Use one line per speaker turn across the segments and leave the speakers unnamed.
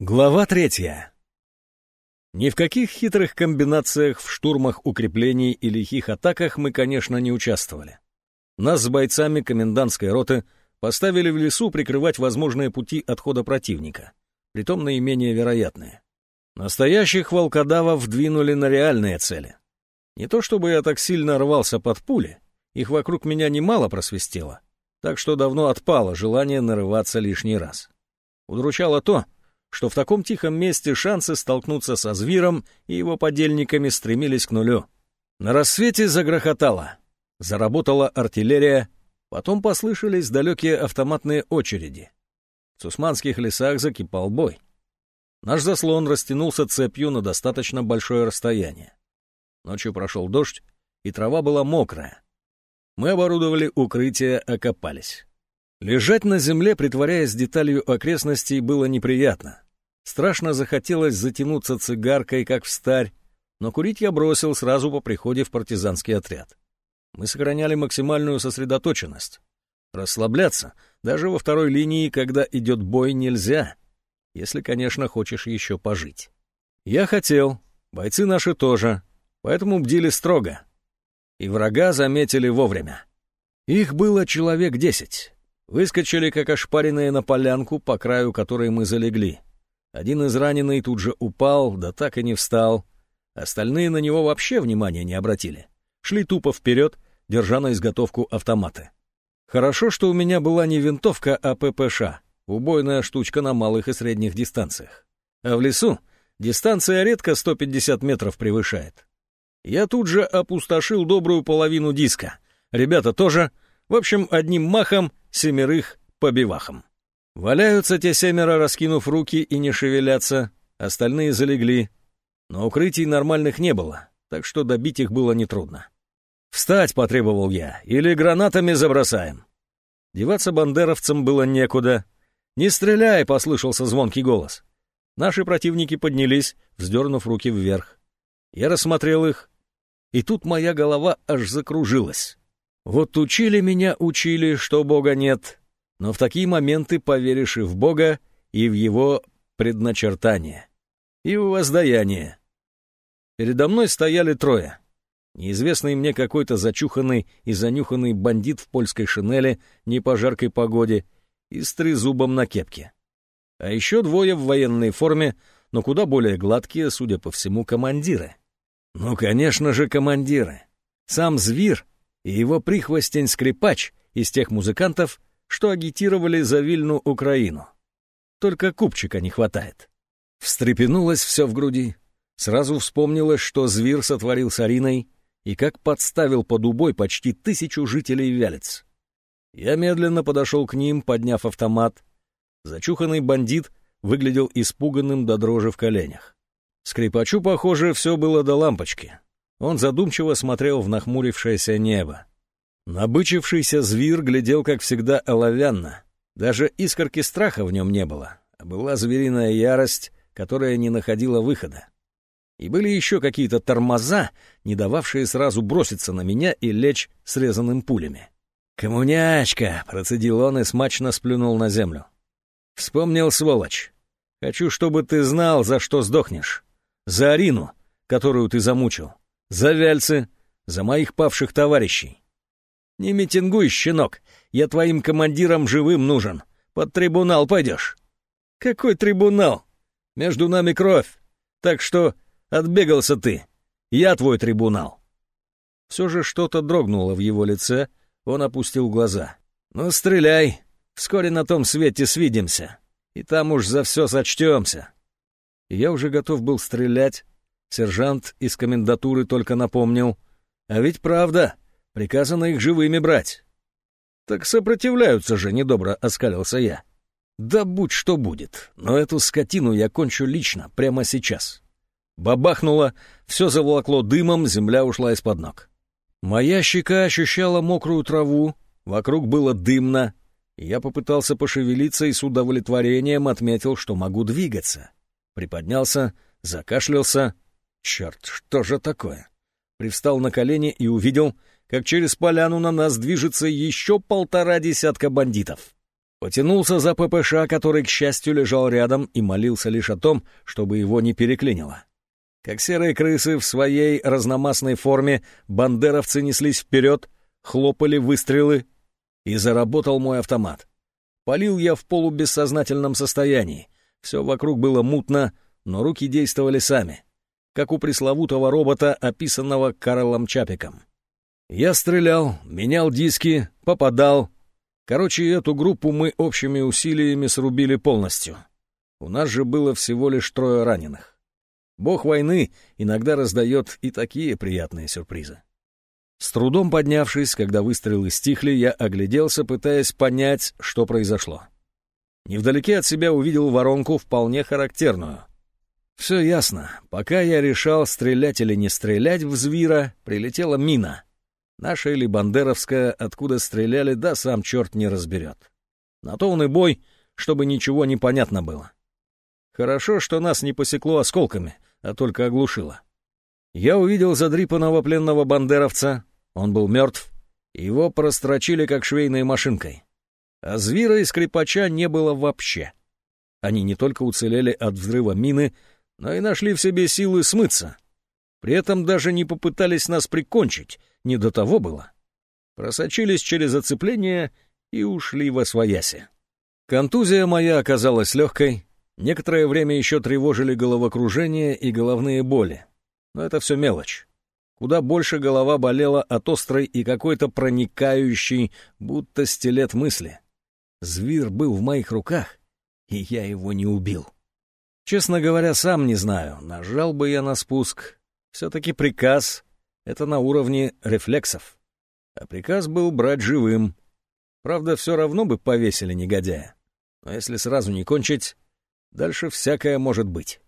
Глава третья. Ни в каких хитрых комбинациях в штурмах укреплений и лихих атаках мы, конечно, не участвовали. Нас с бойцами комендантской роты поставили в лесу прикрывать возможные пути отхода противника, притом наименее вероятные. Настоящих волкодавов двинули на реальные цели. Не то чтобы я так сильно рвался под пули, их вокруг меня немало просвистело, так что давно отпало желание нарываться лишний раз. Удручало то, что в таком тихом месте шансы столкнуться со звером и его подельниками стремились к нулю. На рассвете загрохотало. Заработала артиллерия, потом послышались далекие автоматные очереди. В Цусманских лесах закипал бой. Наш заслон растянулся цепью на достаточно большое расстояние. Ночью прошел дождь, и трава была мокрая. Мы оборудовали укрытие, окопались. Лежать на земле, притворяясь деталью окрестностей, было неприятно. Страшно захотелось затянуться цигаркой, как в старь, но курить я бросил сразу по приходе в партизанский отряд. Мы сохраняли максимальную сосредоточенность. Расслабляться даже во второй линии, когда идет бой, нельзя, если, конечно, хочешь еще пожить. Я хотел, бойцы наши тоже, поэтому бдили строго. И врага заметили вовремя. Их было человек десять. Выскочили, как ошпаренные на полянку, по краю которой мы залегли. Один из раненый тут же упал, да так и не встал. Остальные на него вообще внимания не обратили. Шли тупо вперед, держа на изготовку автоматы. Хорошо, что у меня была не винтовка, а ППШ, убойная штучка на малых и средних дистанциях. А в лесу дистанция редко 150 метров превышает. Я тут же опустошил добрую половину диска. Ребята тоже. В общем, одним махом семерых по бивахам. Валяются те семеро, раскинув руки и не шевелятся, остальные залегли. Но укрытий нормальных не было, так что добить их было нетрудно. «Встать!» — потребовал я. «Или гранатами забросаем!» Деваться бандеровцам было некуда. «Не стреляй!» — послышался звонкий голос. Наши противники поднялись, вздернув руки вверх. Я рассмотрел их, и тут моя голова аж закружилась. Вот учили меня, учили, что Бога нет, но в такие моменты поверишь и в Бога, и в Его предначертание, и в воздаяние. Передо мной стояли трое. Неизвестный мне какой-то зачуханный и занюханный бандит в польской шинели, не по жаркой погоде, и с трезубом на кепке. А еще двое в военной форме, но куда более гладкие, судя по всему, командиры. Ну, конечно же, командиры. Сам Зверь и его прихвостень-скрипач из тех музыкантов, что агитировали за Вильну Украину. Только купчика не хватает. Встрепенулось все в груди. Сразу вспомнилось, что зверь сотворил с Ариной и как подставил под убой почти тысячу жителей Вялец. Я медленно подошел к ним, подняв автомат. Зачуханный бандит выглядел испуганным до дрожи в коленях. Скрипачу, похоже, все было до лампочки. Он задумчиво смотрел в нахмурившееся небо. Набычившийся зверь глядел, как всегда, оловянно. Даже искорки страха в нем не было, а была звериная ярость, которая не находила выхода. И были еще какие-то тормоза, не дававшие сразу броситься на меня и лечь срезанным пулями. «Коммунячка!» — процедил он и смачно сплюнул на землю. «Вспомнил, сволочь. Хочу, чтобы ты знал, за что сдохнешь. За Арину, которую ты замучил. За Вяльцы, за моих павших товарищей. «Не митингуй, щенок, я твоим командиром живым нужен. Под трибунал пойдешь». «Какой трибунал? Между нами кровь. Так что отбегался ты. Я твой трибунал». Все же что-то дрогнуло в его лице, он опустил глаза. «Ну, стреляй, вскоре на том свете свидимся, и там уж за все сочтемся». я уже готов был стрелять, сержант из комендатуры только напомнил. «А ведь правда, Приказано их живыми брать. Так сопротивляются же, недобро оскалился я. Да будь что будет, но эту скотину я кончу лично, прямо сейчас. Бабахнуло, все заволокло дымом, земля ушла из-под ног. Моя щека ощущала мокрую траву, вокруг было дымно. Я попытался пошевелиться и с удовлетворением отметил, что могу двигаться. Приподнялся, закашлялся. Черт, что же такое? Привстал на колени и увидел, как через поляну на нас движется еще полтора десятка бандитов. Потянулся за ППШ, который, к счастью, лежал рядом и молился лишь о том, чтобы его не переклинило. Как серые крысы в своей разномастной форме, бандеровцы неслись вперед, хлопали выстрелы, и заработал мой автомат. Полил я в полубессознательном состоянии. Все вокруг было мутно, но руки действовали сами, как у пресловутого робота, описанного Карлом Чапиком. Я стрелял, менял диски, попадал. Короче, эту группу мы общими усилиями срубили полностью. У нас же было всего лишь трое раненых. Бог войны иногда раздает и такие приятные сюрпризы. С трудом поднявшись, когда выстрелы стихли, я огляделся, пытаясь понять, что произошло. Невдалеке от себя увидел воронку, вполне характерную. Все ясно. Пока я решал, стрелять или не стрелять в звера, прилетела мина. Наша или бандеровская, откуда стреляли, да сам черт не разберет. На то он и бой, чтобы ничего не понятно было. Хорошо, что нас не посекло осколками, а только оглушило. Я увидел задрипанного пленного бандеровца. Он был мертв. Его прострочили как швейной машинкой. А звера и скрипача не было вообще. Они не только уцелели от взрыва мины, но и нашли в себе силы смыться. При этом даже не попытались нас прикончить, не до того было. Просочились через оцепление и ушли во свояси. Контузия моя оказалась легкой, некоторое время еще тревожили головокружение и головные боли. Но это все мелочь. Куда больше голова болела от острой и какой-то проникающей, будто стилет мысли. Зверь был в моих руках, и я его не убил. Честно говоря, сам не знаю, нажал бы я на спуск. Все-таки приказ — это на уровне рефлексов. А приказ был брать живым. Правда, все равно бы повесили негодяя. Но если сразу не кончить, дальше всякое может быть.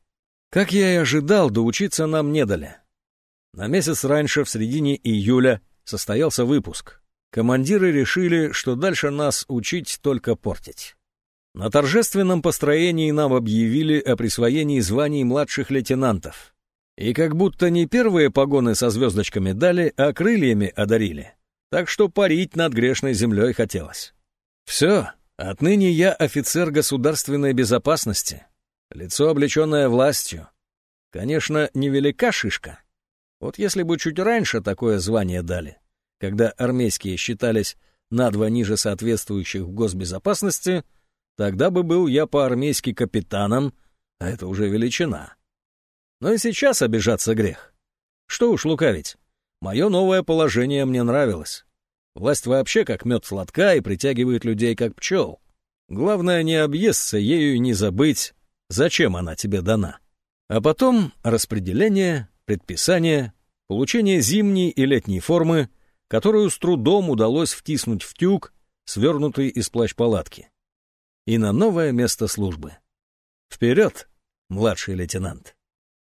Как я и ожидал, доучиться нам не дали. На месяц раньше, в середине июля, состоялся выпуск. Командиры решили, что дальше нас учить только портить. На торжественном построении нам объявили о присвоении званий младших лейтенантов. И как будто не первые погоны со звездочками дали, а крыльями одарили. Так что парить над грешной землей хотелось. Все, отныне я офицер государственной безопасности, Лицо, облеченное властью. Конечно, невелика шишка. Вот если бы чуть раньше такое звание дали, когда армейские считались на два ниже соответствующих в госбезопасности, тогда бы был я по-армейски капитаном, а это уже величина. Но и сейчас обижаться грех. Что уж лукавить, мое новое положение мне нравилось. Власть вообще как мед сладка и притягивает людей как пчел. Главное не объесться ею и не забыть, зачем она тебе дана. А потом распределение, предписание, получение зимней и летней формы, которую с трудом удалось втиснуть в тюк, свернутый из плащ-палатки. И на новое место службы. Вперед, младший лейтенант!